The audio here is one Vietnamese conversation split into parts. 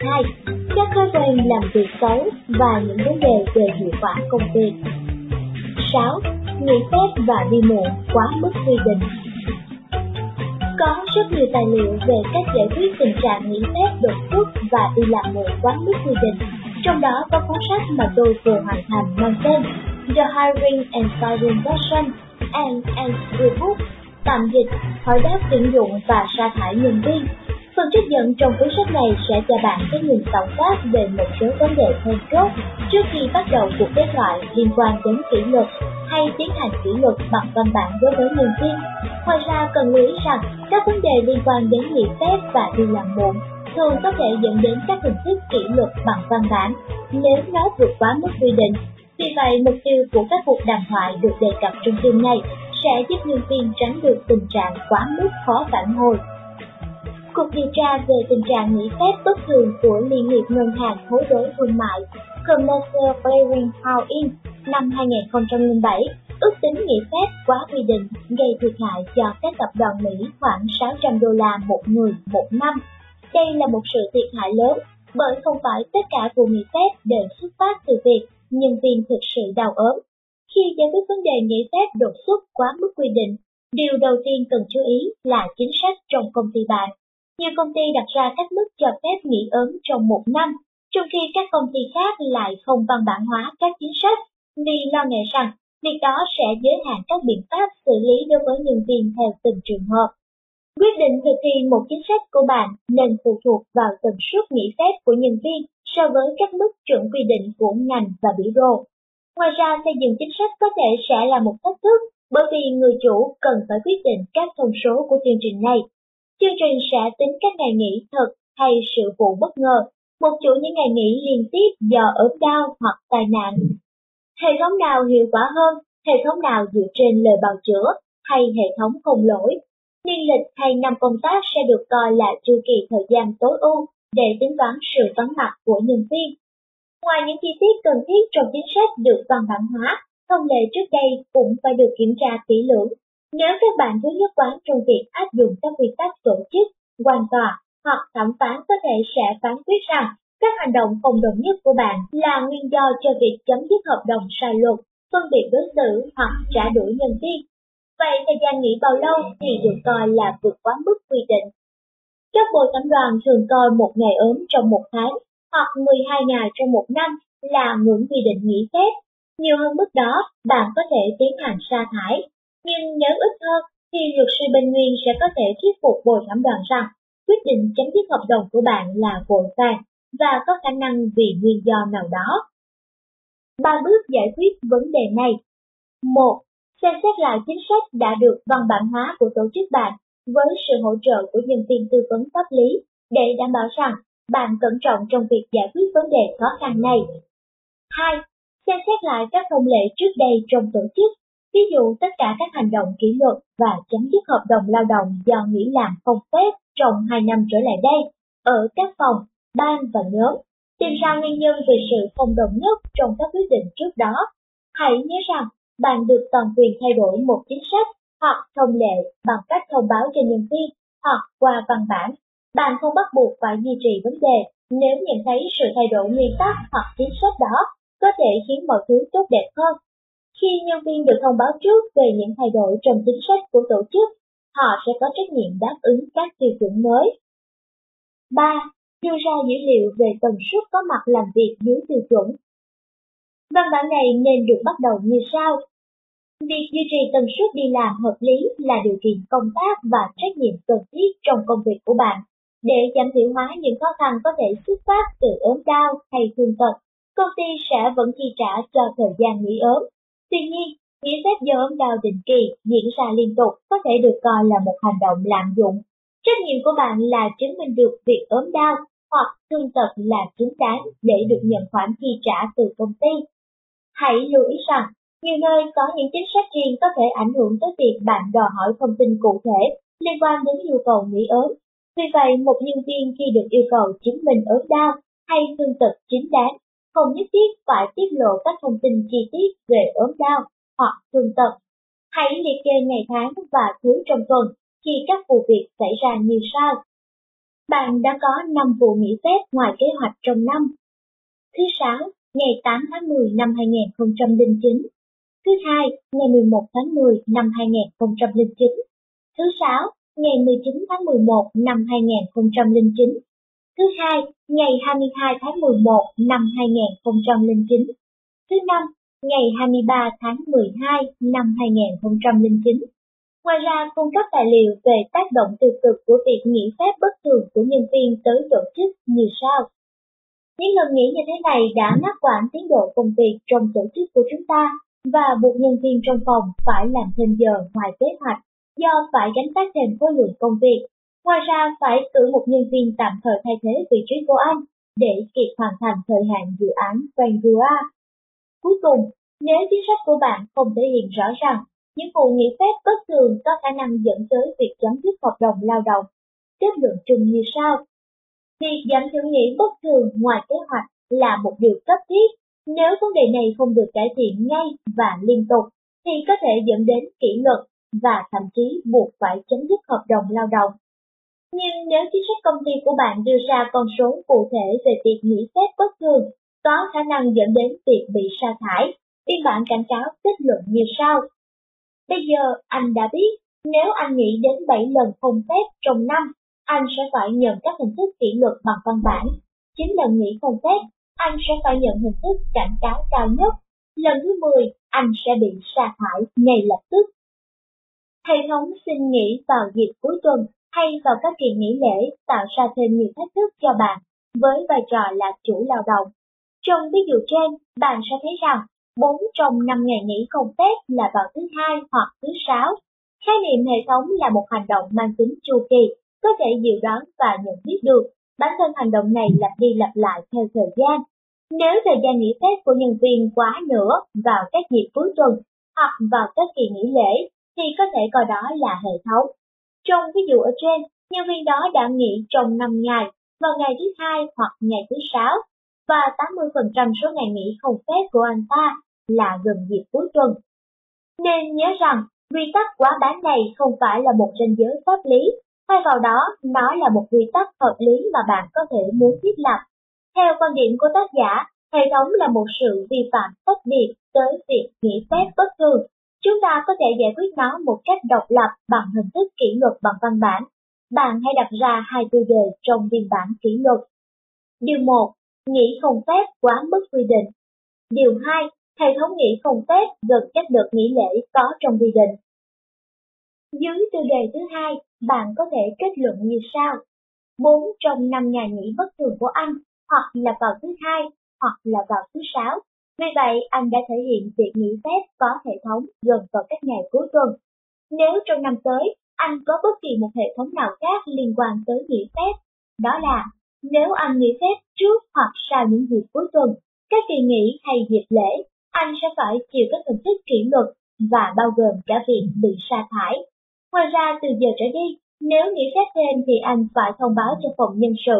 2. Các thói quen làm việc xấu và những vấn đề về hiệu quả công việc. 6. Nghỉ phép và đi muộn quá mức quy định. Có rất nhiều tài liệu về cách giải quyết tình trạng nghỉ phép đột xuất và đi làm muộn quá mức quy định. Trong đó có cuốn sách mà tôi vừa hoàn thành mang tên The Hiring and Firing Version and and Rebook tạm dịch, hỏi đáp tuyển dụng và sa thải nhân viên. Phần trích dẫn trong cuốn sách này sẽ cho bạn cái nhìn tổng quát về một số vấn đề then chốt trước khi bắt đầu cuộc đối thoại liên quan đến kỷ luật hay tiến hành kỷ luật bằng văn bản đối với nhân viên. Ngoài ra cần lưu ý rằng các vấn đề liên quan đến nghỉ phép và đi làm muộn thường có thể dẫn đến các hình thức kỷ luật bằng văn bản nếu nó vượt quá mức quy định. Vì vậy, mục tiêu của các cuộc đàm thoại được đề cập trong chương này sẽ giúp nhân viên tránh được tình trạng quá mức khó phản hồi. Cuộc điều tra về tình trạng nghỉ phép bất thường của Liên hiệp Ngân hàng Hối đối Thương mại Commercial Clearing House Inc. năm 2007 ước tính nghỉ phép quá quy định gây thiệt hại cho các tập đoàn Mỹ khoảng 600 đô la một người một năm. Đây là một sự thiệt hại lớn bởi không phải tất cả vụ nghỉ phép đều xuất phát từ việc nhân viên thực sự đau ốm. Khi giải quyết vấn đề nghỉ phép đột xuất quá mức quy định, điều đầu tiên cần chú ý là chính sách trong công ty bạn. Nhiều công ty đặt ra các mức cho phép nghỉ ốm trong một năm, trong khi các công ty khác lại không văn bản hóa các chính sách vì lo ngại rằng việc đó sẽ giới hạn các biện pháp xử lý đối với nhân viên theo từng trường hợp. Quyết định thực thi một chính sách của bạn nên phụ thuộc vào tần suất nghỉ phép của nhân viên so với các mức chuẩn quy định của ngành và biểu đồ. Ngoài ra, xây dựng chính sách có thể sẽ là một thách thức bởi vì người chủ cần phải quyết định các thông số của chương trình này. Chương trình sẽ tính các ngày nghỉ thật hay sự vụ bất ngờ, một chuỗi những ngày nghỉ liên tiếp do ốm đau hoặc tai nạn. Hệ thống nào hiệu quả hơn, hệ thống nào dựa trên lời bào chữa hay hệ thống không lỗi Niên lịch hay năm công tác sẽ được coi là chu kỳ thời gian tối ưu để tính toán sự vắng mặt của nhân viên. Ngoài những chi tiết cần thiết trong chính sách được văn bản hóa, thông lệ trước đây cũng phải được kiểm tra kỹ lưỡng. Nếu các bạn thiếu nhất quán trong việc áp dụng các quy tắc tổ chức, quan tòa hoặc thẩm phán có thể sẽ phán quyết rằng các hành động không đồng nhất của bạn là nguyên do cho việc chấm dứt hợp đồng sai luật, phân biệt đối xử hoặc trả đuổi nhân viên. Vậy thời gian nghỉ bao lâu thì được coi là vượt quá mức quy định. Các bồi thẩm đoàn thường coi một ngày ốm trong một tháng hoặc 12 ngày trong một năm là ngưỡng quy định nghỉ phép. Nhiều hơn mức đó, bạn có thể tiến hành sa thải. Nhưng nếu ít hơn, thì luật sư bên nguyên sẽ có thể thuyết phục bồi thẩm đoàn rằng quyết định chấm dứt hợp đồng của bạn là vội vàng và có khả năng vì nguyên do nào đó. Ba bước giải quyết vấn đề này. 1 xem xét lại chính sách đã được văn bản hóa của tổ chức bạn với sự hỗ trợ của nhân viên tư vấn pháp lý để đảm bảo rằng bạn cẩn trọng trong việc giải quyết vấn đề khó khăn này. 2. Xem xét lại các thông lệ trước đây trong tổ chức, ví dụ tất cả các hành động kỷ luật và chấm dứt hợp đồng lao động do nghỉ làm không phép trong 2 năm trở lại đây ở các phòng, ban và nhóm, tìm ra nguyên nhân về sự không đồng nhất trong các quyết định trước đó. Hãy nhớ rằng bạn được toàn quyền thay đổi một chính sách hoặc thông lệ bằng cách thông báo cho nhân viên hoặc qua văn bản. Bạn không bắt buộc phải duy trì vấn đề nếu nhận thấy sự thay đổi nguyên tắc hoặc chính sách đó có thể khiến mọi thứ tốt đẹp hơn. Khi nhân viên được thông báo trước về những thay đổi trong chính sách của tổ chức, họ sẽ có trách nhiệm đáp ứng các tiêu chuẩn mới. 3. Đưa ra dữ liệu về tần suất có mặt làm việc dưới tiêu chuẩn Văn bản này nên được bắt đầu như sau. Việc duy trì tần suất đi làm hợp lý là điều kiện công tác và trách nhiệm cần thiết trong công việc của bạn. Để giảm thiểu hóa những khó khăn có thể xuất phát từ ốm đau hay thương tật, công ty sẽ vẫn chi trả cho thời gian nghỉ ốm. Tuy nhiên, nghĩa phép do ốm đau định kỳ diễn ra liên tục có thể được coi là một hành động lạm dụng. Trách nhiệm của bạn là chứng minh được việc ốm đau hoặc thương tật là chính đáng để được nhận khoản chi trả từ công ty. Hãy lưu ý rằng, nhiều nơi có những chính sách riêng có thể ảnh hưởng tới việc bạn đòi hỏi thông tin cụ thể liên quan đến yêu cầu nghỉ ốm. Vì vậy, một nhân viên khi được yêu cầu chứng minh ốm đau hay thương tật chính đáng, không nhất thiết phải tiết lộ các thông tin chi tiết về ốm đau hoặc thương tật. Hãy liệt kê ngày tháng và thứ trong tuần khi các vụ việc xảy ra như sau. bạn đã có 5 vụ nghỉ phép ngoài kế hoạch trong năm. Thứ sáu, ngày 8 tháng 10 năm 2009. Thứ hai, ngày 11 tháng 10 năm 2009. Thứ sáu, ngày 19 tháng 11 năm 2009. Thứ hai, ngày 22 tháng 11 năm 2009. Thứ năm, ngày 23 tháng 12 năm 2009. Ngoài ra, cung cấp tài liệu về tác động tiêu cực của việc nghỉ phép bất thường của nhân viên tới tổ chức như sau. Những lần nghỉ như thế này đã ngắt quãng tiến độ công việc trong tổ chức của chúng ta và buộc nhân viên trong phòng phải làm thêm giờ ngoài kế hoạch do phải gánh vác thêm khối lượng công việc. Ngoài ra phải cử một nhân viên tạm thời thay thế vị trí của anh để kịp hoàn thành thời hạn dự án Vanguard. Cuối cùng, nếu chính sách của bạn không thể hiện rõ ràng, những vụ nghỉ phép bất thường có khả năng dẫn tới việc chấm dứt hợp đồng lao động. Kết luận chung như sau. Việc giảm thiểu nghỉ bất thường ngoài kế hoạch là một điều cấp thiết. Nếu vấn đề này không được cải thiện ngay và liên tục, thì có thể dẫn đến kỷ luật và thậm chí buộc phải chấm dứt hợp đồng lao động. Nhưng nếu chính sách công ty của bạn đưa ra con số cụ thể về việc nghỉ phép bất thường, có khả năng dẫn đến việc bị sa thải, biên bản cảnh cáo kết luận như sau. Bây giờ anh đã biết, nếu anh nghỉ đến 7 lần không phép trong năm, anh sẽ phải nhận các hình thức kỷ luật bằng văn bản. 9 lần nghỉ không phép, anh sẽ phải nhận hình thức cảnh cáo cao nhất. Lần thứ 10, anh sẽ bị sa thải ngay lập tức. Hệ thống xin nghỉ vào dịp cuối tuần hay vào các kỳ nghỉ lễ tạo ra thêm nhiều thách thức cho bạn với vai trò là chủ lao động. Trong ví dụ trên, bạn sẽ thấy rằng 4 trong 5 ngày nghỉ không phép là vào thứ hai hoặc thứ sáu. Khái niệm hệ thống là một hành động mang tính chu kỳ, có thể dự đoán và nhận biết được. Bản thân hành động này lặp đi lặp lại theo thời gian. Nếu thời gian nghỉ phép của nhân viên quá nữa vào các dịp cuối tuần hoặc vào các kỳ nghỉ lễ, thì có thể coi đó là hệ thống. Trong ví dụ ở trên, nhân viên đó đã nghỉ trong 5 ngày vào ngày thứ hai hoặc ngày thứ sáu, và 80% số ngày nghỉ không phép của anh ta là gần dịp cuối tuần. Nên nhớ rằng, quy tắc quá bán này không phải là một ranh giới pháp lý, thay vào đó nó là một quy tắc hợp lý mà bạn có thể muốn thiết lập. Theo quan điểm của tác giả, hệ thống là một sự vi phạm tách biệt tới việc nghỉ phép bất thường. Chúng ta có thể giải quyết nó một cách độc lập bằng hình thức kỷ luật bằng văn bản. Bạn hãy đặt ra hai tiêu đề trong biên bản kỷ luật. Điều 1. Nghỉ không phép quá mức quy định. Điều 2 hệ thống nghỉ không phép gần các đợt nghỉ lễ có trong quy định. Dưới tiêu đề thứ hai, bạn có thể kết luận như sau. 4 trong 5 ngày nghỉ bất thường của anh hoặc là vào thứ hai hoặc là vào thứ sáu. Vì vậy, anh đã thể hiện việc nghỉ phép có hệ thống gần vào các ngày cuối tuần. Nếu trong năm tới, anh có bất kỳ một hệ thống nào khác liên quan tới nghỉ phép, đó là nếu anh nghỉ phép trước hoặc sau những dịp cuối tuần, các kỳ nghỉ hay dịp lễ anh sẽ phải chịu các hình thức kỷ luật và bao gồm cả việc bị sa thải. Ngoài ra từ giờ trở đi, nếu nghỉ phép thêm thì anh phải thông báo cho phòng nhân sự.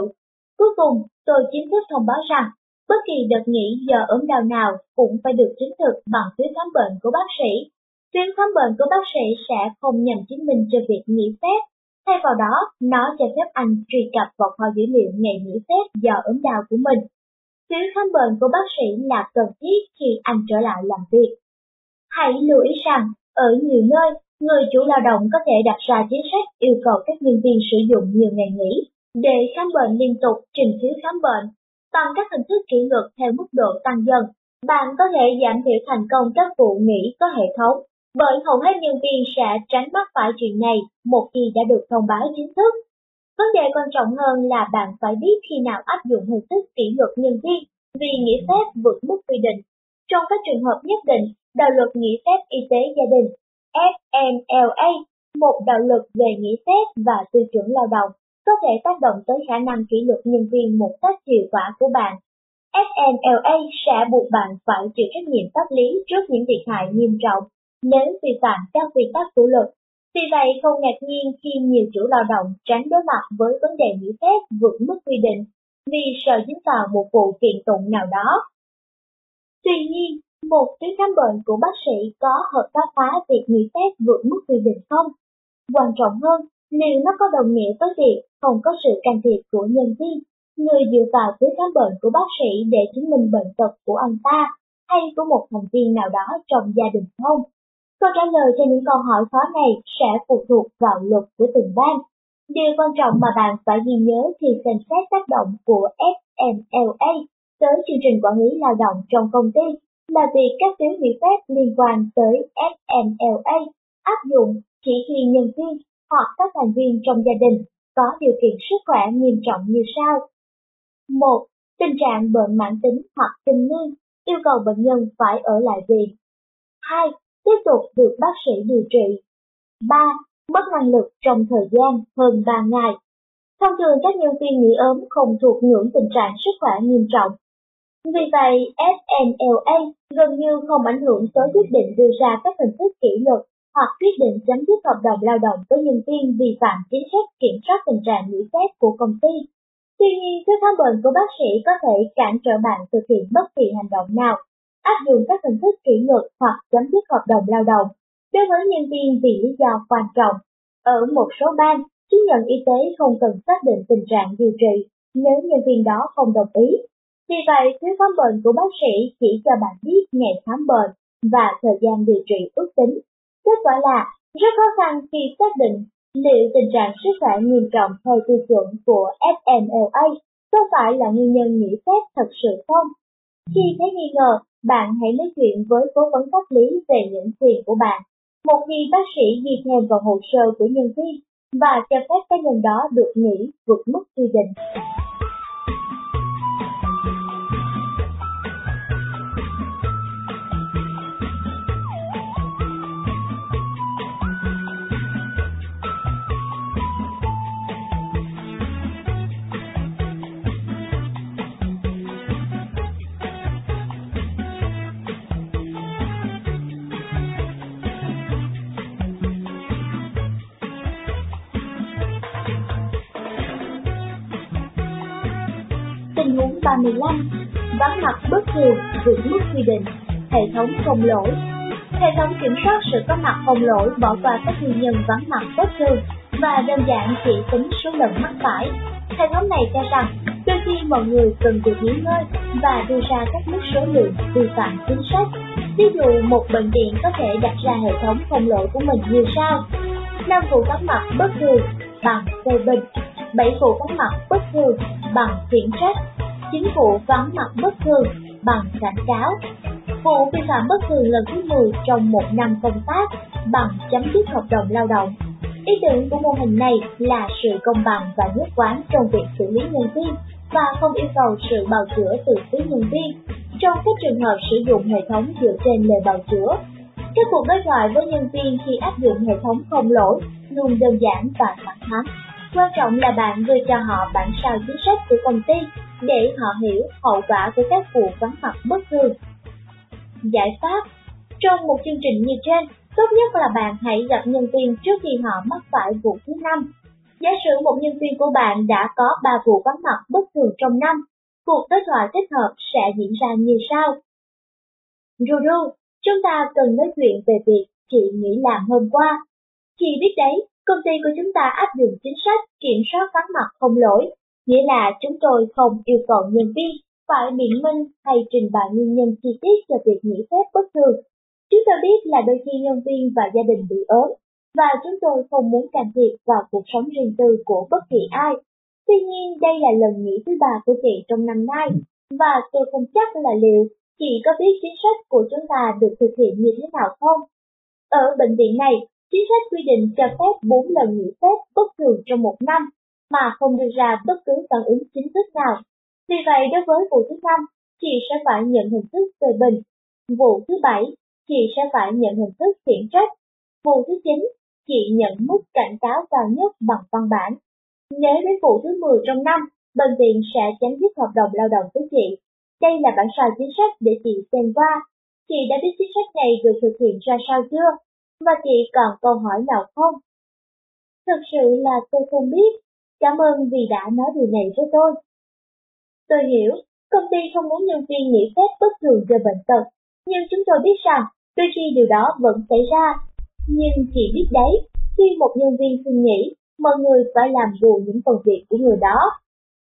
Cuối cùng, tôi chính thức thông báo rằng, bất kỳ đợt nghỉ giờ ốm đau nào cũng phải được chứng thực bằng phiếu khám bệnh của bác sĩ. Phiếu khám bệnh của bác sĩ sẽ không nhằm chứng minh cho việc nghỉ phép. Thay vào đó, nó cho phép anh truy cập vào kho dữ liệu ngày nghỉ phép do ốm đau của mình. Phiếu khám bệnh của bác sĩ là cần thiết khi anh trở lại làm việc. Hãy lưu ý rằng, ở nhiều nơi, người chủ lao động có thể đặt ra chính sách yêu cầu các nhân viên sử dụng nhiều ngày nghỉ để khám bệnh liên tục trình phiếu khám bệnh. Bằng các hình thức kỷ luật theo mức độ tăng dần, bạn có thể giảm thiểu thành công các vụ nghỉ có hệ thống, bởi hầu hết nhân viên sẽ tránh mắc phải chuyện này một khi đã được thông báo chính thức. Vấn đề quan trọng hơn là bạn phải biết khi nào áp dụng hình thức kỷ luật nhân viên vì nghỉ phép vượt mức quy định. Trong các trường hợp nhất định, đạo luật nghỉ phép y tế gia đình FMLA, một đạo luật về nghỉ phép và tiêu chuẩn lao động, có thể tác động tới khả năng kỷ luật nhân viên một cách hiệu quả của bạn. FMLA sẽ buộc bạn phải chịu trách nhiệm pháp lý trước những thiệt hại nghiêm trọng nếu vi phạm các quy tắc của luật vì vậy không ngạc nhiên khi nhiều chủ lao động tránh đối mặt với vấn đề nghỉ phép vượt mức quy định vì sợ dính vào một vụ kiện tụng nào đó. Tuy nhiên, một tuyến khám bệnh của bác sĩ có hợp pháp hóa việc nghỉ phép vượt mức quy định không? Quan trọng hơn, nếu nó có đồng nghĩa với việc không có sự can thiệp của nhân viên, người dựa vào phiếu khám bệnh của bác sĩ để chứng minh bệnh tật của anh ta hay của một thành viên nào đó trong gia đình không? Câu trả lời cho những câu hỏi khó này sẽ phụ thuộc vào luật của từng bang. Điều quan trọng mà bạn phải ghi nhớ khi xem xét tác động của FMLA tới chương trình quản lý lao động trong công ty là việc các phiếu nghỉ phép liên quan tới FMLA áp dụng chỉ khi nhân viên hoặc các thành viên trong gia đình có điều kiện sức khỏe nghiêm trọng như sau. 1. Tình trạng bệnh mãn tính hoặc kinh niên yêu cầu bệnh nhân phải ở lại viện. 2. Tiếp tục được bác sĩ điều trị. 3. Mất năng lực trong thời gian hơn 3 ngày. Thông thường các nhân viên nghỉ ốm không thuộc ngưỡng tình trạng sức khỏe nghiêm trọng. Vì vậy, FMLA gần như không ảnh hưởng tới quyết định đưa ra các hình thức kỷ luật hoặc quyết định chấm dứt hợp đồng lao động với nhân viên vi phạm chính sách kiểm soát tình trạng nghỉ phép của công ty. Tuy nhiên, phiếu khám bệnh của bác sĩ có thể cản trở bạn thực hiện bất kỳ hành động nào, áp dụng các hình thức kỷ luật hoặc chấm dứt hợp đồng lao động đối với nhân viên vì lý do quan trọng. Ở một số bang, chứng nhận y tế không cần xác định tình trạng điều trị nếu nhân viên đó không đồng ý. Vì vậy, phiếu khám bệnh của bác sĩ chỉ cho bạn biết ngày khám bệnh và thời gian điều trị ước tính. Kết quả là rất khó khăn khi xác định liệu tình trạng sức khỏe nghiêm trọng theo tiêu chuẩn của FMLA có phải là nguyên nhân nghỉ phép thật sự không? Khi thấy nghi ngờ, bạn hãy nói chuyện với cố vấn pháp lý về những quyền của bạn. Một khi bác sĩ ghi thêm vào hồ sơ của nhân viên và cho phép cá nhân đó được nghỉ vượt mức quy định. Tình huống 35. Vắng mặt bất thường vượt mức quy định. Hệ thống phòng lỗi. Hệ thống kiểm soát sự có mặt phòng lỗi bỏ qua các nguyên nhân vắng mặt bất thường và đơn giản chỉ tính số lần mắc phải. Hệ thống này cho rằng đôi khi mọi người cần được nghỉ ngơi và đưa ra các mức số lượng vi phạm chính sách. Ví dụ một bệnh viện có thể đặt ra hệ thống phòng lỗi của mình như sau. 5 vụ vắng mặt bất thường bằng phê bình 7 vụ vắng mặt bất thường bằng khiển trách, chính phủ vắng mặt bất thường bằng cảnh cáo. Vụ vi phạm bất thường lần thứ 10 trong một năm công tác bằng chấm dứt hợp đồng lao động. Ý tưởng của mô hình này là sự công bằng và nhất quán trong việc xử lý nhân viên và không yêu cầu sự bào chữa từ phía nhân viên trong các trường hợp sử dụng hệ thống dựa trên lời bào chữa. Các cuộc đối thoại với nhân viên khi áp dụng hệ thống không lỗi luôn đơn giản và thẳng thắn. Quan trọng là bạn đưa cho họ bản sao chính sách của công ty để họ hiểu hậu quả của các vụ vắng mặt bất thường. Giải pháp Trong một chương trình như trên, tốt nhất là bạn hãy gặp nhân viên trước khi họ mắc phải vụ thứ năm. Giả sử một nhân viên của bạn đã có 3 vụ vắng mặt bất thường trong năm, cuộc đối thoại thích hợp sẽ diễn ra như sau. Ruru, chúng ta cần nói chuyện về việc chị nghỉ làm hôm qua. Chị biết đấy, Công ty của chúng ta áp dụng chính sách kiểm soát vắng mặt không lỗi, nghĩa là chúng tôi không yêu cầu nhân viên phải biện minh hay trình bày nguyên nhân chi tiết cho việc nghỉ phép bất thường. Chúng tôi biết là đôi khi nhân viên và gia đình bị ốm, và chúng tôi không muốn can thiệp vào cuộc sống riêng tư của bất kỳ ai. Tuy nhiên đây là lần nghỉ thứ ba của chị trong năm nay, và tôi không chắc là liệu chị có biết chính sách của chúng ta được thực hiện như thế nào không? Ở bệnh viện này, Chính sách quy định cho phép 4 lần nghỉ phép bất thường trong một năm mà không đưa ra bất cứ phản ứng chính thức nào. Vì vậy đối với vụ thứ năm, chị sẽ phải nhận hình thức về bình. Vụ thứ bảy, chị sẽ phải nhận hình thức khiển trách. Vụ thứ chín, chị nhận mức cảnh cáo cao nhất bằng văn bản. Nếu đến vụ thứ 10 trong năm, bệnh viện sẽ chấm dứt hợp đồng lao động với chị. Đây là bản sao chính sách để chị xem qua. Chị đã biết chính sách này được thực hiện ra sao chưa? Và chị còn câu hỏi nào không? Thực sự là tôi không biết. Cảm ơn vì đã nói điều này với tôi. Tôi hiểu, công ty không muốn nhân viên nghỉ phép bất thường do bệnh tật, nhưng chúng tôi biết rằng đôi khi điều đó vẫn xảy ra. Nhưng chị biết đấy, khi một nhân viên xin nghỉ, mọi người phải làm bù những phần việc của người đó.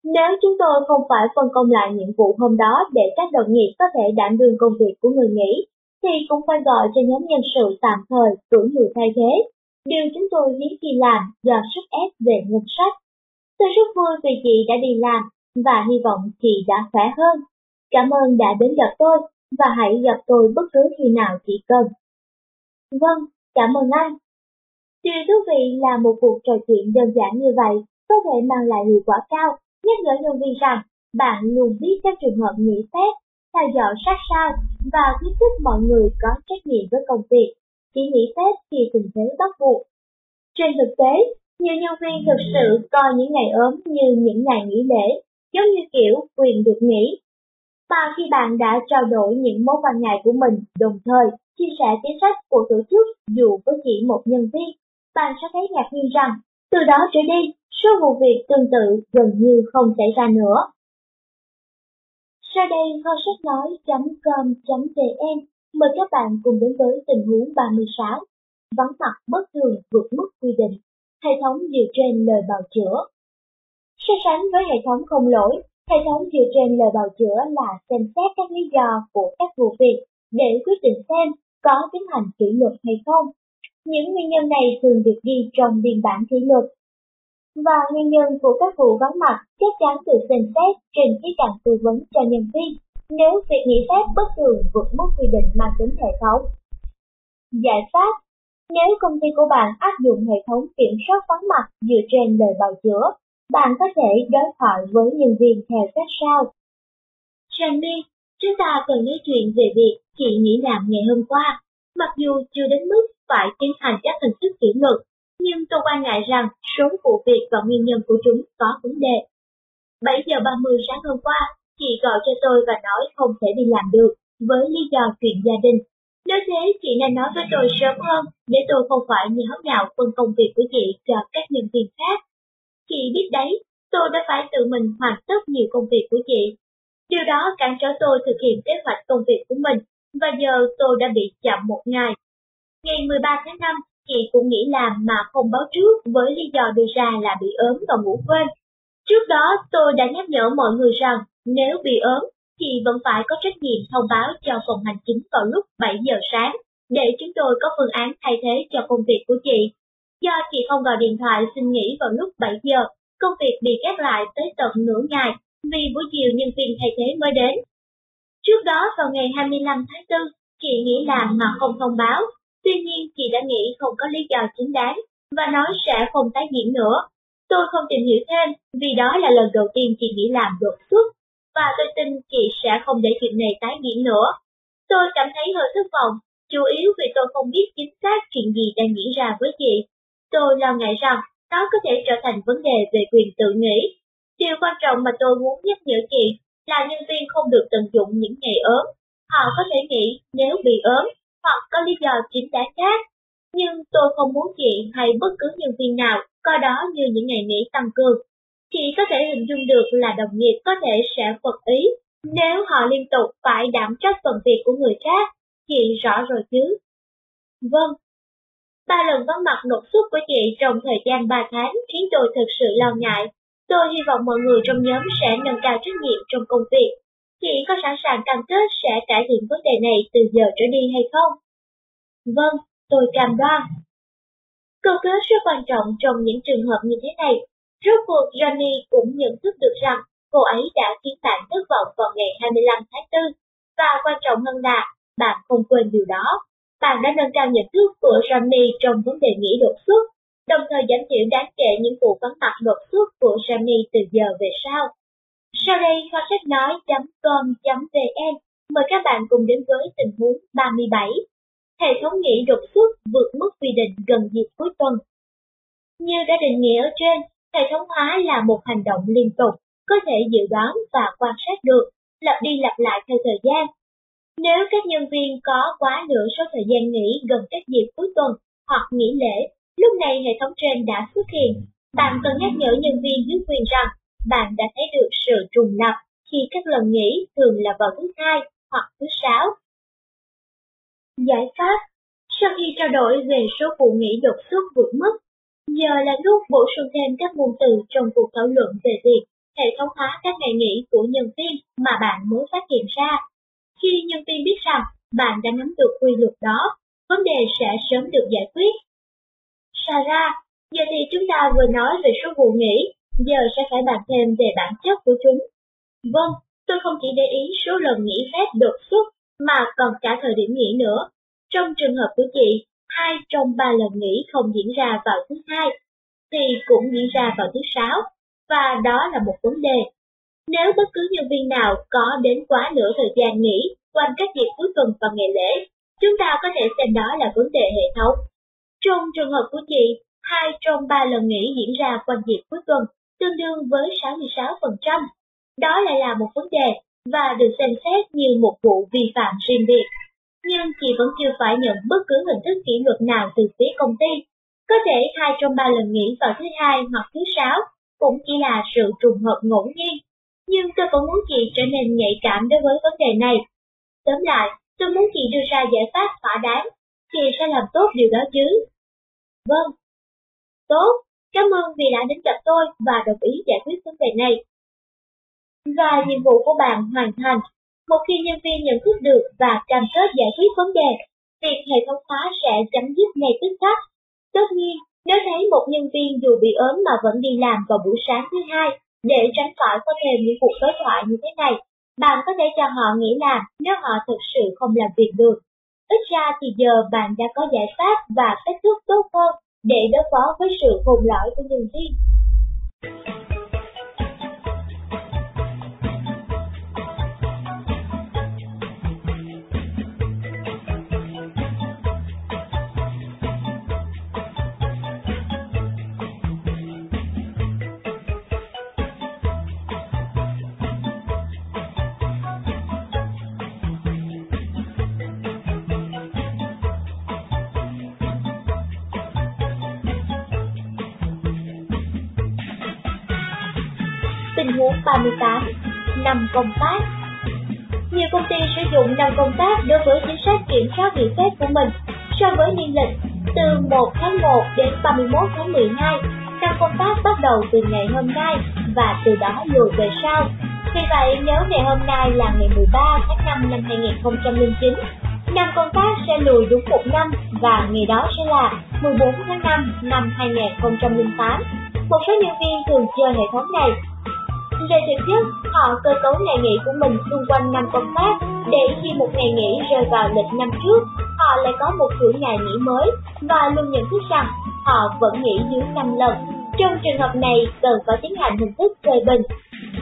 Nếu chúng tôi không phải phân công lại nhiệm vụ hôm đó để các đồng nghiệp có thể đảm đương công việc của người nghỉ, thì cũng phải gọi cho nhóm nhân sự tạm thời cử người thay thế. Điều chúng tôi hiếm khi làm do sức ép về ngân sách. Tôi rất vui vì chị đã đi làm và hy vọng chị đã khỏe hơn. Cảm ơn đã đến gặp tôi và hãy gặp tôi bất cứ khi nào chị cần. Vâng, cảm ơn anh. Điều thú vị là một cuộc trò chuyện đơn giản như vậy có thể mang lại hiệu quả cao, nhắc nhở nhân viên rằng bạn luôn biết các trường hợp nghỉ phép, theo dõi sát sao và khuyến khích mọi người có trách nhiệm với công việc, chỉ nghỉ phép khi tình thế bắt buộc. Trên thực tế, nhiều nhân viên thực sự coi những ngày ốm như những ngày nghỉ lễ, giống như kiểu quyền được nghỉ. Mà khi bạn đã trao đổi những mối quan ngại của mình, đồng thời chia sẻ chính sách của tổ chức dù với chỉ một nhân viên, bạn sẽ thấy ngạc nhiên rằng, từ đó trở đi, số vụ việc tương tự gần như không xảy ra nữa. Sau đây kho sách nói.com.vn mời các bạn cùng đến với tình huống 36, vắng mặt bất thường vượt mức quy định, hệ thống dựa trên lời bào chữa. So sánh với hệ thống không lỗi, hệ thống dựa trên lời bào chữa là xem xét các lý do của các vụ việc để quyết định xem có tiến hành kỷ luật hay không. Những nguyên nhân này thường được ghi trong biên bản kỷ luật. Và nguyên nhân của các vụ vắng mặt chắc chắn được xem xét trên khía cạnh tư vấn cho nhân viên nếu việc nghỉ phép bất thường vượt mức quy định mang tính hệ thống. Giải pháp nếu công ty của bạn áp dụng hệ thống kiểm soát vắng mặt dựa trên lời bào chữa, bạn có thể đối thoại với nhân viên theo cách sau. Sandy, chúng ta cần nói chuyện về việc chị nghỉ làm ngày hôm qua. Mặc dù chưa đến mức phải tiến hành các hình thức kỷ luật, nhưng tôi quan ngại rằng số vụ việc và nguyên nhân của chúng có vấn đề. 7 giờ 30 sáng hôm qua, chị gọi cho tôi và nói không thể đi làm được, với lý do chuyện gia đình. Nếu thế, chị nên nói với tôi sớm hơn, để tôi không phải nháo nhào phân công việc của chị cho các nhân viên khác. Chị biết đấy, tôi đã phải tự mình hoàn tất nhiều công việc của chị. Điều đó cản trở tôi thực hiện kế hoạch công việc của mình, và giờ tôi đã bị chậm một ngày. Ngày 13 tháng 5, chị cũng nghỉ làm mà không báo trước với lý do đưa ra là bị ốm và ngủ quên. Trước đó tôi đã nhắc nhở mọi người rằng nếu bị ốm, chị vẫn phải có trách nhiệm thông báo cho phòng hành chính vào lúc 7 giờ sáng để chúng tôi có phương án thay thế cho công việc của chị. Do chị không gọi điện thoại xin nghỉ vào lúc 7 giờ, công việc bị gác lại tới tận nửa ngày vì buổi chiều nhân viên thay thế mới đến. Trước đó vào ngày 25 tháng 4, chị nghỉ làm mà không thông báo, tuy nhiên chị đã nghĩ không có lý do chính đáng và nói sẽ không tái diễn nữa. Tôi không tìm hiểu thêm vì đó là lần đầu tiên chị nghỉ làm đột xuất và tôi tin chị sẽ không để chuyện này tái diễn nữa. Tôi cảm thấy hơi thất vọng, chủ yếu vì tôi không biết chính xác chuyện gì đang diễn ra với chị. Tôi lo ngại rằng nó có thể trở thành vấn đề về quyền tự nghĩ. Điều quan trọng mà tôi muốn nhắc nhở chị là nhân viên không được tận dụng những ngày ốm. Họ có thể nghĩ nếu bị ốm hoặc có lý do chính đáng khác. Nhưng tôi không muốn chị hay bất cứ nhân viên nào coi đó như những ngày nghỉ tăng cường Chị có thể hình dung được là đồng nghiệp có thể sẽ phật ý nếu họ liên tục phải đảm trách phần việc của người khác, chị rõ rồi chứ. Vâng. Ba lần vắng mặt đột xuất của chị trong thời gian 3 tháng khiến tôi thực sự lo ngại. Tôi hy vọng mọi người trong nhóm sẽ nâng cao trách nhiệm trong công việc. Chị có sẵn sàng cam kết sẽ cải thiện vấn đề này từ giờ trở đi hay không? Vâng, tôi cam đoan. Câu kết rất quan trọng trong những trường hợp như thế này Rốt cuộc Johnny cũng nhận thức được rằng cô ấy đã khiến bạn thất vọng vào ngày 25 tháng 4, và quan trọng hơn là bạn không quên điều đó. Bạn đã nâng cao nhận thức của Johnny trong vấn đề nghỉ đột xuất, đồng thời giảm thiểu đáng kể những vụ vắng mặt đột xuất của Johnny từ giờ về sau. Sau đây, kho sách nói.com.vn mời các bạn cùng đến với tình huống 37. Hệ thống nghỉ đột xuất vượt mức quy định gần dịp cuối tuần. Như đã định nghĩa ở trên, Hệ thống hóa là một hành động liên tục, có thể dự đoán và quan sát được, lặp đi lặp lại theo thời gian. Nếu các nhân viên có quá nửa số thời gian nghỉ gần các dịp cuối tuần hoặc nghỉ lễ, lúc này hệ thống trên đã xuất hiện. Bạn cần nhắc nhở nhân viên dưới quyền rằng bạn đã thấy được sự trùng lập khi các lần nghỉ thường là vào thứ hai hoặc thứ sáu. Giải pháp Sau khi trao đổi về số vụ nghỉ đột xuất vượt mức, Giờ là lúc bổ sung thêm các nguồn từ trong cuộc thảo luận về việc hệ thống hóa các ngày nghỉ của nhân viên mà bạn mới phát hiện ra. Khi nhân viên biết rằng bạn đã nắm được quy luật đó, vấn đề sẽ sớm được giải quyết. Sarah, giờ thì chúng ta vừa nói về số vụ nghỉ, giờ sẽ phải bàn thêm về bản chất của chúng. Vâng, tôi không chỉ để ý số lần nghỉ phép đột xuất mà còn cả thời điểm nghỉ nữa. Trong trường hợp của chị, hai trong ba lần nghỉ không diễn ra vào thứ hai, thì cũng diễn ra vào thứ sáu, và đó là một vấn đề. Nếu bất cứ nhân viên nào có đến quá nửa thời gian nghỉ quanh các dịp cuối tuần và ngày lễ, chúng ta có thể xem đó là vấn đề hệ thống. Trong trường hợp của chị, hai trong ba lần nghỉ diễn ra quanh dịp cuối tuần, tương đương với 66%. Đó lại là một vấn đề và được xem xét như một vụ vi phạm riêng biệt. Nhưng chị vẫn chưa phải nhận bất cứ hình thức kỷ luật nào từ phía công ty. Có thể hai trong ba lần nghỉ vào thứ hai hoặc thứ sáu cũng chỉ là sự trùng hợp ngẫu nhiên. Nhưng tôi vẫn muốn chị trở nên nhạy cảm đối với vấn đề này. Tóm lại, tôi muốn chị đưa ra giải pháp thỏa đáng. Chị sẽ làm tốt điều đó chứ. Vâng. Tốt, cảm ơn vì đã đến gặp tôi và đồng ý giải quyết vấn đề này. Và nhiệm vụ của bạn hoàn thành. Một khi nhân viên nhận thức được và cam kết giải quyết vấn đề, việc hệ thống hóa sẽ chấm dứt ngay tức khắc. Tất nhiên, nếu thấy một nhân viên dù bị ốm mà vẫn đi làm vào buổi sáng thứ hai, để tránh khỏi có thêm những cuộc đối thoại như thế này, bạn có thể cho họ nghỉ làm nếu họ thực sự không làm việc được. Ít ra thì giờ bạn đã có giải pháp và cách thức tốt hơn để đối phó với sự hồn lỗi của nhân viên. 438 Năm công tác Nhiều công ty sử dụng năm công tác đối với chính sách kiểm soát nghỉ phép của mình so với niên lịch từ 1 tháng 1 đến 31 tháng 12 năm công tác bắt đầu từ ngày hôm nay và từ đó lùi về sau. Vì vậy, nếu ngày hôm nay là ngày 13 tháng 5 năm 2009, năm công tác sẽ lùi đúng một năm và ngày đó sẽ là 14 tháng 5 năm 2008. Một số nhân viên thường chơi hệ thống này về thực chất, họ cơ cấu ngày nghỉ của mình xung quanh năm công tác, để khi một ngày nghỉ rơi vào lịch năm trước, họ lại có một chuỗi ngày nghỉ mới và luôn nhận thức rằng họ vẫn nghỉ dưới 5 lần. Trong trường hợp này, cần phải tiến hành hình thức phê bình.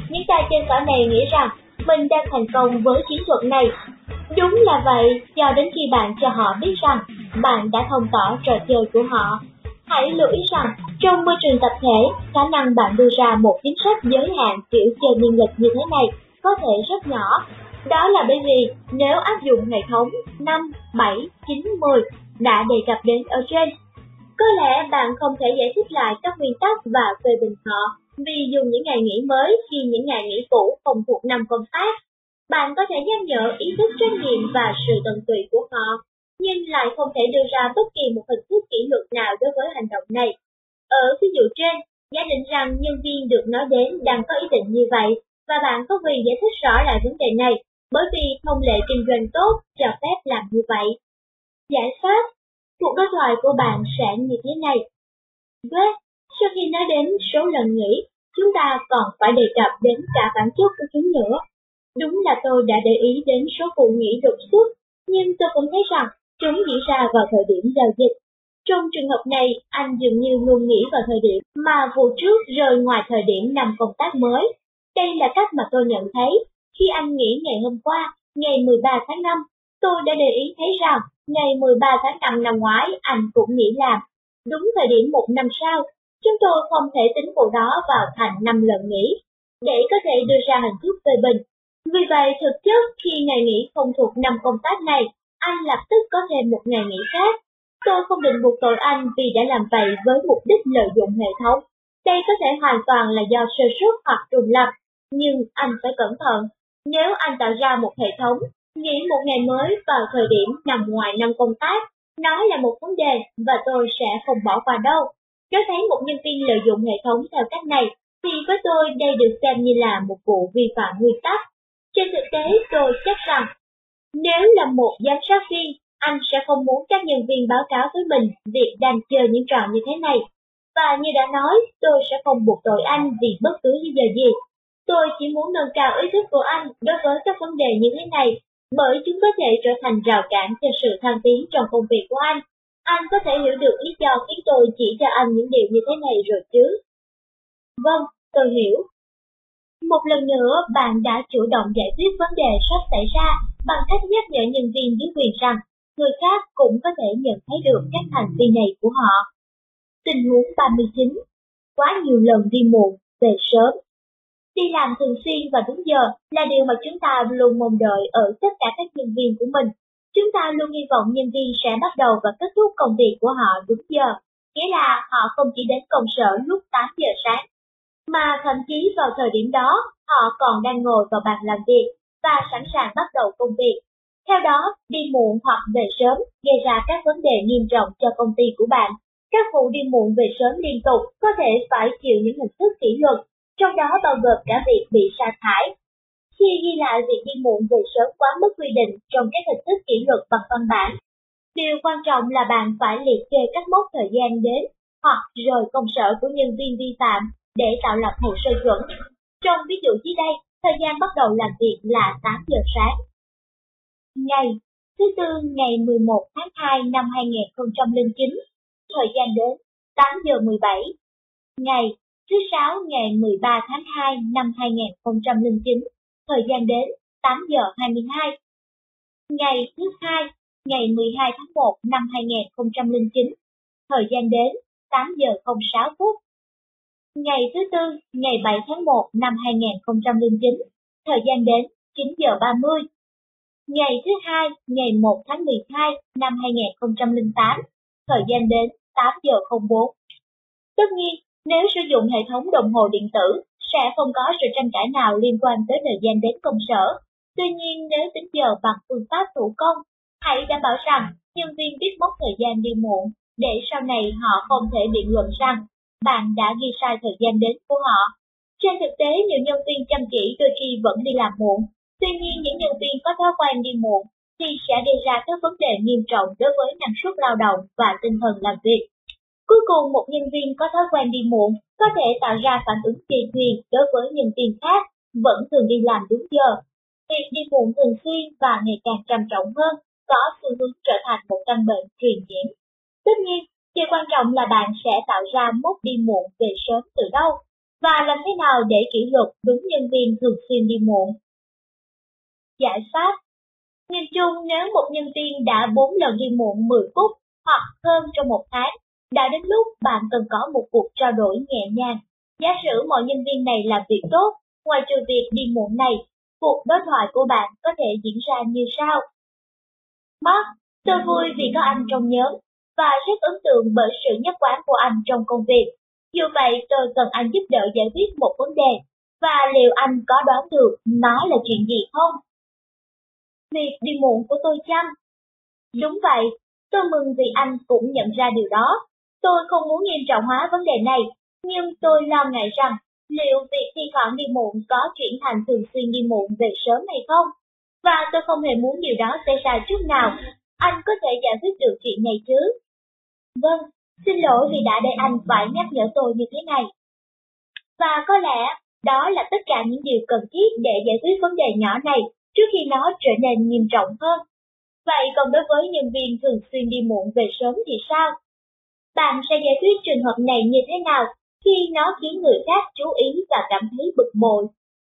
Những tay chơi cỏ này nghĩ rằng mình đang thành công với chiến thuật này. Đúng là vậy, cho đến khi bạn cho họ biết rằng bạn đã thông tỏ trò chơi của họ Hãy lưu ý rằng, trong môi trường tập thể, khả năng bạn đưa ra một chính sách giới hạn kiểu chơi nhân lực như thế này có thể rất nhỏ. Đó là bởi vì nếu áp dụng hệ thống 5, 7, 9, 10 đã đề cập đến ở trên, có lẽ bạn không thể giải thích lại các nguyên tắc và phê bình họ vì dùng những ngày nghỉ mới khi những ngày nghỉ cũ không thuộc năm công tác. Bạn có thể nhắc nhở ý thức trách nhiệm và sự tận tụy của họ nhưng lại không thể đưa ra bất kỳ một hình thức kỷ luật nào đối với hành động này. Ở ví dụ trên, giả định rằng nhân viên được nói đến đang có ý định như vậy, và bạn có quyền giải thích rõ lại vấn đề này, bởi vì thông lệ kinh doanh tốt cho phép làm như vậy. Giải pháp Cuộc đối thoại của bạn sẽ như thế này. Vết, sau khi nói đến số lần nghỉ, chúng ta còn phải đề cập đến cả bản chất của chúng nữa. Đúng là tôi đã để ý đến số vụ nghỉ đột xuất, nhưng tôi cũng thấy rằng Chúng diễn ra vào thời điểm giao dịch. Trong trường hợp này, anh dường như luôn nghĩ vào thời điểm mà vụ trước rời ngoài thời điểm năm công tác mới. Đây là cách mà tôi nhận thấy. Khi anh nghỉ ngày hôm qua, ngày 13 tháng 5, tôi đã để ý thấy rằng ngày 13 tháng 5 năm ngoái anh cũng nghỉ làm. Đúng thời điểm một năm sau, chúng tôi không thể tính vụ đó vào thành 5 lần nghỉ, để có thể đưa ra hình thức phê bình. Vì vậy, thực chất khi ngày nghỉ không thuộc năm công tác này, anh lập tức có thêm một ngày nghỉ khác. Tôi không định buộc tội anh vì đã làm vậy với mục đích lợi dụng hệ thống. Đây có thể hoàn toàn là do sơ suất hoặc trùng lập, nhưng anh phải cẩn thận. Nếu anh tạo ra một hệ thống, nghỉ một ngày mới vào thời điểm nằm ngoài năm công tác, nói là một vấn đề và tôi sẽ không bỏ qua đâu. Nếu thấy một nhân viên lợi dụng hệ thống theo cách này, thì với tôi đây được xem như là một vụ vi phạm nguyên tắc. Trên thực tế tôi chắc rằng, nếu là một giám sát viên, anh sẽ không muốn các nhân viên báo cáo với mình việc đang chơi những trò như thế này. Và như đã nói, tôi sẽ không buộc tội anh vì bất cứ lý do gì. Tôi chỉ muốn nâng cao ý thức của anh đối với các vấn đề như thế này, bởi chúng có thể trở thành rào cản cho sự thăng tiến trong công việc của anh. Anh có thể hiểu được lý do khiến tôi chỉ cho anh những điều như thế này rồi chứ? Vâng, tôi hiểu. Một lần nữa, bạn đã chủ động giải quyết vấn đề sắp xảy ra bằng cách nhắc nhở nhân viên dưới quyền rằng người khác cũng có thể nhận thấy được các hành vi này của họ. Tình huống 39. Quá nhiều lần đi muộn, về sớm. Đi làm thường xuyên và đúng giờ là điều mà chúng ta luôn mong đợi ở tất cả các nhân viên của mình. Chúng ta luôn hy vọng nhân viên sẽ bắt đầu và kết thúc công việc của họ đúng giờ, nghĩa là họ không chỉ đến công sở lúc 8 giờ sáng, mà thậm chí vào thời điểm đó họ còn đang ngồi vào bàn làm việc và sẵn sàng bắt đầu công việc. Theo đó, đi muộn hoặc về sớm gây ra các vấn đề nghiêm trọng cho công ty của bạn. Các vụ đi muộn về sớm liên tục có thể phải chịu những hình thức kỷ luật, trong đó bao gồm cả việc bị sa thải. Khi ghi lại việc đi muộn về sớm quá mức quy định trong các hình thức kỷ luật bằng văn bản, điều quan trọng là bạn phải liệt kê các mốc thời gian đến hoặc rời công sở của nhân viên vi phạm để tạo lập hồ sơ chuẩn. Trong ví dụ dưới đây, thời gian bắt đầu làm việc là 8 giờ sáng. Ngày thứ tư ngày 11 tháng 2 năm 2009, thời gian đến 8 giờ 17. Ngày thứ sáu ngày 13 tháng 2 năm 2009, thời gian đến 8 giờ 22. Ngày thứ hai ngày 12 tháng 1 năm 2009, thời gian đến 8 giờ 06 phút. Ngày thứ tư, ngày 7 tháng 1 năm 2009, thời gian đến 9 giờ 30. Ngày thứ hai, ngày 1 tháng 12 năm 2008, thời gian đến 8 giờ 04. Tất nhiên, nếu sử dụng hệ thống đồng hồ điện tử, sẽ không có sự tranh cãi nào liên quan tới thời gian đến công sở. Tuy nhiên, nếu tính giờ bằng phương pháp thủ công, hãy đảm bảo rằng nhân viên biết mốc thời gian đi muộn, để sau này họ không thể biện luận rằng bạn đã ghi sai thời gian đến của họ. Trên thực tế, nhiều nhân viên chăm chỉ đôi khi vẫn đi làm muộn. Tuy nhiên, những nhân viên có thói quen đi muộn thì sẽ gây ra các vấn đề nghiêm trọng đối với năng suất lao động và tinh thần làm việc. Cuối cùng, một nhân viên có thói quen đi muộn có thể tạo ra phản ứng kỳ thuyền đối với nhân viên khác vẫn thường đi làm đúng giờ. Việc đi muộn thường xuyên và ngày càng trầm trọng hơn có xu hướng trở thành một căn bệnh truyền nhiễm. Tất nhiên, Điều quan trọng là bạn sẽ tạo ra mốc đi muộn về sớm từ đâu, và làm thế nào để kỷ luật đúng nhân viên thường xuyên đi muộn. Giải pháp Nhìn chung nếu một nhân viên đã 4 lần đi muộn 10 phút hoặc hơn trong một tháng, đã đến lúc bạn cần có một cuộc trao đổi nhẹ nhàng. Giả sử mọi nhân viên này làm việc tốt, ngoài trừ việc đi muộn này, cuộc đối thoại của bạn có thể diễn ra như sau. Mark, tôi vui vì có anh trong nhóm, và rất ấn tượng bởi sự nhất quán của anh trong công việc. Dù vậy tôi cần anh giúp đỡ giải quyết một vấn đề, và liệu anh có đoán được nó là chuyện gì không? Việc đi muộn của tôi chăng? Đúng vậy, tôi mừng vì anh cũng nhận ra điều đó. Tôi không muốn nghiêm trọng hóa vấn đề này, nhưng tôi lo ngại rằng liệu việc thi thoảng đi muộn có chuyển thành thường xuyên đi muộn về sớm hay không? Và tôi không hề muốn điều đó xảy ra chút nào. Anh có thể giải quyết được chuyện này chứ? Vâng, xin lỗi vì đã để anh phải nhắc nhở tôi như thế này. Và có lẽ đó là tất cả những điều cần thiết để giải quyết vấn đề nhỏ này trước khi nó trở nên nghiêm trọng hơn. Vậy còn đối với nhân viên thường xuyên đi muộn về sớm thì sao? Bạn sẽ giải quyết trường hợp này như thế nào khi nó khiến người khác chú ý và cảm thấy bực bội?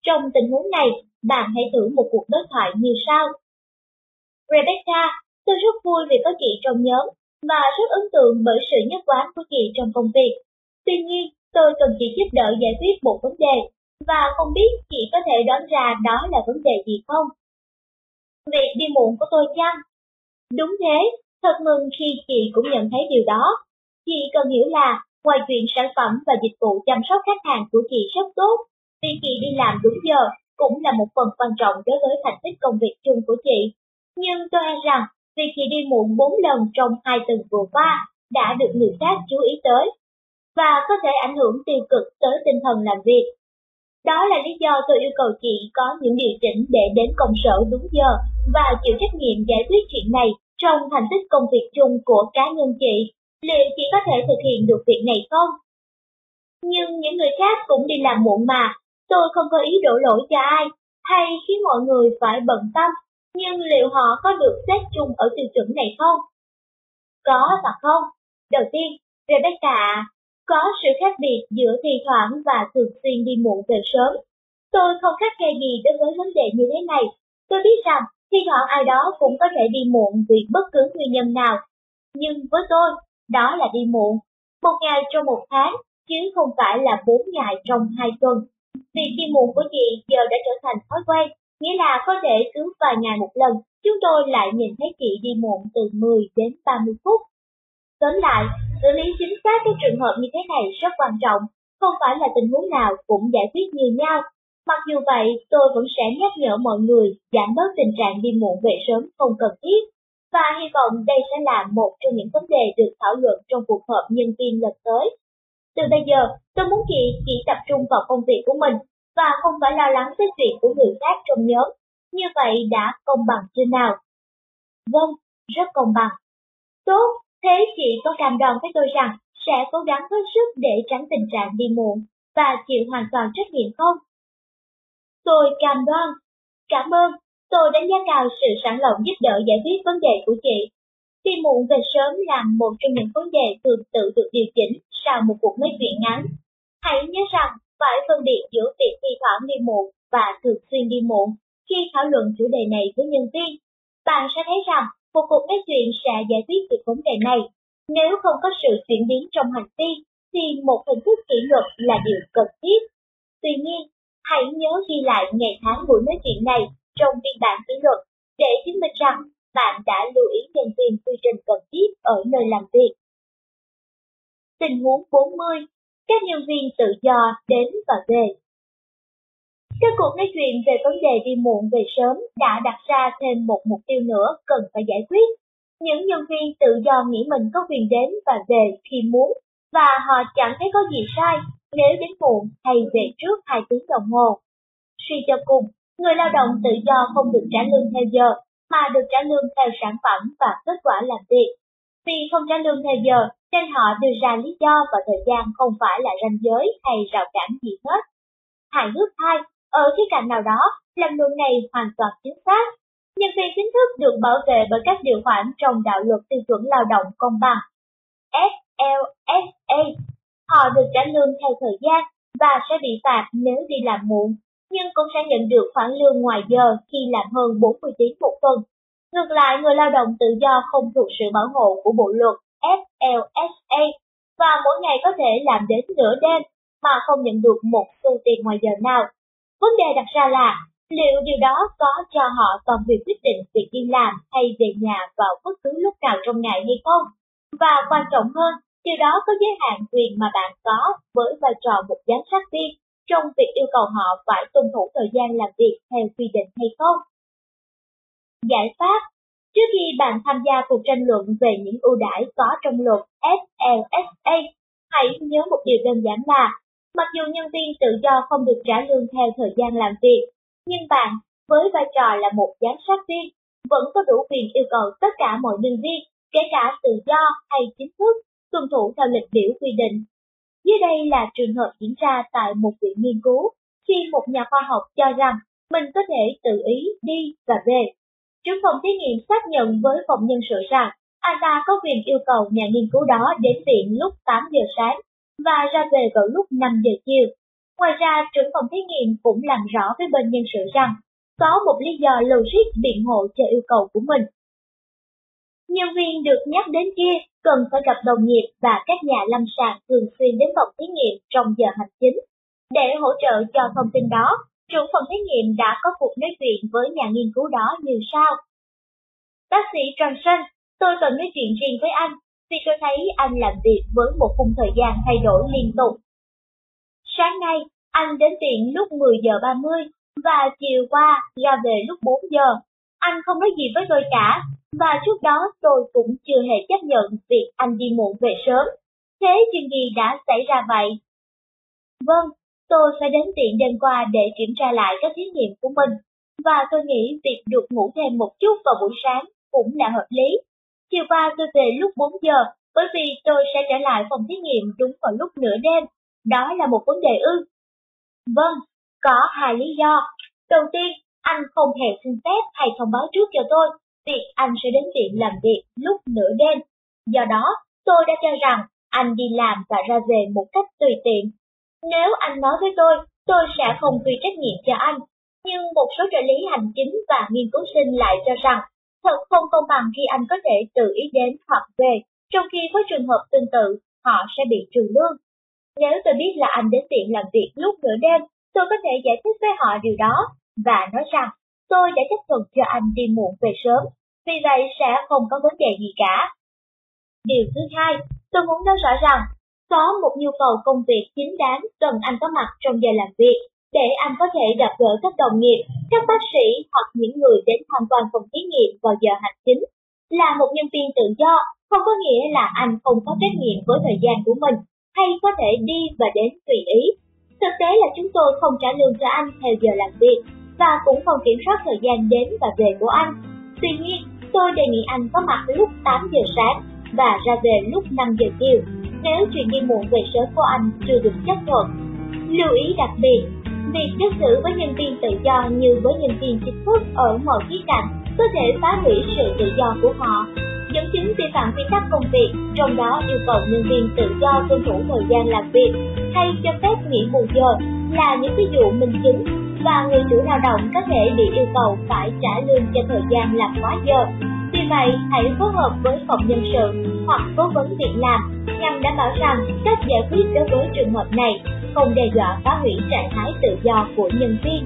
Trong tình huống này, bạn hãy thử một cuộc đối thoại như sau. Rebecca, tôi rất vui vì có chị trong nhóm và rất ấn tượng bởi sự nhất quán của chị trong công việc. Tuy nhiên, tôi cần chị giúp đỡ giải quyết một vấn đề, và không biết chị có thể đoán ra đó là vấn đề gì không? Việc đi muộn của tôi chăng? Đúng thế, thật mừng khi chị cũng nhận thấy điều đó. Chị cần hiểu là, ngoài chuyện sản phẩm và dịch vụ chăm sóc khách hàng của chị rất tốt, vì chị đi làm đúng giờ cũng là một phần quan trọng đối với thành tích công việc chung của chị. Nhưng tôi e rằng vì chị đi muộn 4 lần trong hai tuần vừa qua đã được người khác chú ý tới. và có thể ảnh hưởng tiêu cực tới tinh thần làm việc. Đó là lý do tôi yêu cầu chị có những điều chỉnh để đến công sở đúng giờ và chịu trách nhiệm giải quyết chuyện này trong thành tích công việc chung của cá nhân chị. Liệu chị có thể thực hiện được việc này không? Nhưng những người khác cũng đi làm muộn mà, tôi không có ý đổ lỗi cho ai, hay khiến mọi người phải bận tâm, nhưng liệu họ có được xét chung ở tiêu chuẩn này không? Có và không. Đầu tiên, Rebecca có sự khác biệt giữa thi thoảng và thường xuyên đi muộn về sớm. Tôi không khắc khe gì đối với vấn đề như thế này. Tôi biết rằng thi thoảng ai đó cũng có thể đi muộn vì bất cứ nguyên nhân nào. Nhưng với tôi, đó là đi muộn. Một ngày trong một tháng, chứ không phải là bốn ngày trong hai tuần. Việc đi muộn của chị giờ đã trở thành thói quen, nghĩa là có thể cứ vài ngày một lần, chúng tôi lại nhìn thấy chị đi muộn từ 10 đến 30 phút. Tóm lại, xử lý chính xác các trường hợp như thế này rất quan trọng, không phải là tình huống nào cũng giải quyết như nhau. Mặc dù vậy, tôi vẫn sẽ nhắc nhở mọi người giảm bớt tình trạng đi muộn về sớm không cần thiết, và hy vọng đây sẽ là một trong những vấn đề được thảo luận trong cuộc họp nhân viên lần tới. Từ bây giờ, tôi muốn chị chỉ tập trung vào công việc của mình, và không phải lo lắng tới chuyện của người khác trong nhóm. Như vậy đã công bằng chưa nào? Vâng, rất công bằng. Tốt, Thế chị có cam đoan với tôi rằng sẽ cố gắng hết sức để tránh tình trạng đi muộn và chịu hoàn toàn trách nhiệm không? Tôi cam đoan. Cảm ơn, tôi đánh giá cao sự sẵn lòng giúp đỡ giải quyết vấn đề của chị. Đi muộn về sớm là một trong những vấn đề thường tự được điều chỉnh sau một cuộc nói chuyện ngắn. Hãy nhớ rằng phải phân biệt giữa việc thi thoảng đi muộn và thường xuyên đi muộn khi thảo luận chủ đề này với nhân viên. Bạn sẽ thấy rằng một cuộc nói chuyện sẽ giải quyết được vấn đề này. Nếu không có sự chuyển biến trong hành vi, thì một hình thức kỷ luật là điều cần thiết. Tuy nhiên, hãy nhớ ghi lại ngày tháng buổi nói chuyện này trong biên bản kỷ luật để chứng minh rằng bạn đã lưu ý nhân viên quy trình cần thiết ở nơi làm việc. Tình huống 40. Các nhân viên tự do đến và về các cuộc nói chuyện về vấn đề đi muộn về sớm đã đặt ra thêm một mục tiêu nữa cần phải giải quyết. Những nhân viên tự do nghĩ mình có quyền đến và về khi muốn, và họ chẳng thấy có gì sai nếu đến muộn hay về trước 2 tiếng đồng hồ. Suy cho cùng, người lao động tự do không được trả lương theo giờ, mà được trả lương theo sản phẩm và kết quả làm việc. Vì không trả lương theo giờ, nên họ đưa ra lý do và thời gian không phải là ranh giới hay rào cản gì hết. Hài hước hai, ở khía cạnh nào đó, lập luận này hoàn toàn chính xác. Nhân viên chính thức được bảo vệ bởi các điều khoản trong đạo luật tiêu chuẩn lao động công bằng. FLSA, họ được trả lương theo thời gian và sẽ bị phạt nếu đi làm muộn, nhưng cũng sẽ nhận được khoản lương ngoài giờ khi làm hơn 40 tiếng một tuần. Ngược lại, người lao động tự do không thuộc sự bảo hộ của bộ luật FLSA và mỗi ngày có thể làm đến nửa đêm mà không nhận được một xu tiền ngoài giờ nào. Vấn đề đặt ra là liệu điều đó có cho họ toàn quyền quyết định việc đi làm hay về nhà vào bất cứ lúc nào trong ngày hay không? Và quan trọng hơn, điều đó có giới hạn quyền mà bạn có với vai trò một giám sát viên trong việc yêu cầu họ phải tuân thủ thời gian làm việc theo quy định hay không? Giải pháp Trước khi bạn tham gia cuộc tranh luận về những ưu đãi có trong luật FLSA, hãy nhớ một điều đơn giản là Mặc dù nhân viên tự do không được trả lương theo thời gian làm việc, nhưng bạn, với vai trò là một giám sát viên, vẫn có đủ quyền yêu cầu tất cả mọi nhân viên, kể cả tự do hay chính thức, tuân thủ theo lịch biểu quy định. Dưới đây là trường hợp diễn ra tại một viện nghiên cứu, khi một nhà khoa học cho rằng mình có thể tự ý đi và về. Trưởng phòng thí nghiệm xác nhận với phòng nhân sự rằng anh ta có quyền yêu cầu nhà nghiên cứu đó đến viện lúc 8 giờ sáng và ra về vào lúc 5 giờ chiều. Ngoài ra, trưởng phòng thí nghiệm cũng làm rõ với bên nhân sự rằng có một lý do logic biện hộ cho yêu cầu của mình. Nhân viên được nhắc đến kia cần phải gặp đồng nghiệp và các nhà lâm sàng thường xuyên đến phòng thí nghiệm trong giờ hành chính. Để hỗ trợ cho thông tin đó, trưởng phòng thí nghiệm đã có cuộc nói chuyện với nhà nghiên cứu đó như sau. Bác sĩ Johnson, tôi cần nói chuyện riêng với anh vì tôi thấy anh làm việc với một khung thời gian thay đổi liên tục. Sáng nay, anh đến viện lúc 10 giờ 30 và chiều qua ra về lúc 4 giờ. Anh không nói gì với tôi cả, và trước đó tôi cũng chưa hề chấp nhận việc anh đi muộn về sớm. Thế chuyện gì đã xảy ra vậy? Vâng, tôi phải đến tiện đêm qua để kiểm tra lại các thí nghiệm của mình, và tôi nghĩ việc được ngủ thêm một chút vào buổi sáng cũng là hợp lý. Chiều qua tôi về lúc 4 giờ, bởi vì tôi sẽ trở lại phòng thí nghiệm đúng vào lúc nửa đêm. Đó là một vấn đề ư? Vâng, có hai lý do. Đầu tiên, anh không hề xin phép hay thông báo trước cho tôi việc anh sẽ đến viện làm việc lúc nửa đêm. Do đó, tôi đã cho rằng anh đi làm và ra về một cách tùy tiện. Nếu anh nói với tôi, tôi sẽ không quy trách nhiệm cho anh. Nhưng một số trợ lý hành chính và nghiên cứu sinh lại cho rằng thật không công bằng khi anh có thể tự ý đến hoặc về, trong khi với trường hợp tương tự, họ sẽ bị trừ lương. Nếu tôi biết là anh đến tiện làm việc lúc nửa đêm, tôi có thể giải thích với họ điều đó và nói rằng tôi đã chấp thuận cho anh đi muộn về sớm, vì vậy sẽ không có vấn đề gì cả. Điều thứ hai, tôi muốn nói rõ rằng, có một nhu cầu công việc chính đáng cần anh có mặt trong giờ làm việc, để anh có thể gặp gỡ các đồng nghiệp, các bác sĩ hoặc những người đến tham quan phòng thí nghiệm vào giờ hành chính. Là một nhân viên tự do, không có nghĩa là anh không có trách nhiệm với thời gian của mình, hay có thể đi và đến tùy ý. Thực tế là chúng tôi không trả lương cho anh theo giờ làm việc, và cũng không kiểm soát thời gian đến và về của anh. Tuy nhiên, tôi đề nghị anh có mặt lúc 8 giờ sáng và ra về lúc 5 giờ chiều, nếu chuyện đi muộn về sớm của anh chưa được chấp thuận. Lưu ý đặc biệt, việc đối xử với nhân viên tự do như với nhân viên chính thức ở mọi khía cạnh có thể phá hủy sự tự do của họ dẫn chứng vi phạm quy tắc công việc, trong đó yêu cầu nhân viên tự do tuân thủ thời gian làm việc hay cho phép nghỉ bù giờ là những ví dụ minh chứng và người chủ lao động có thể bị yêu cầu phải trả lương cho thời gian làm quá giờ. Vì vậy, hãy phối hợp với phòng nhân sự hoặc cố vấn việc làm nhằm đảm bảo rằng cách giải quyết đối với trường hợp này không đe dọa phá hủy trạng thái tự do của nhân viên.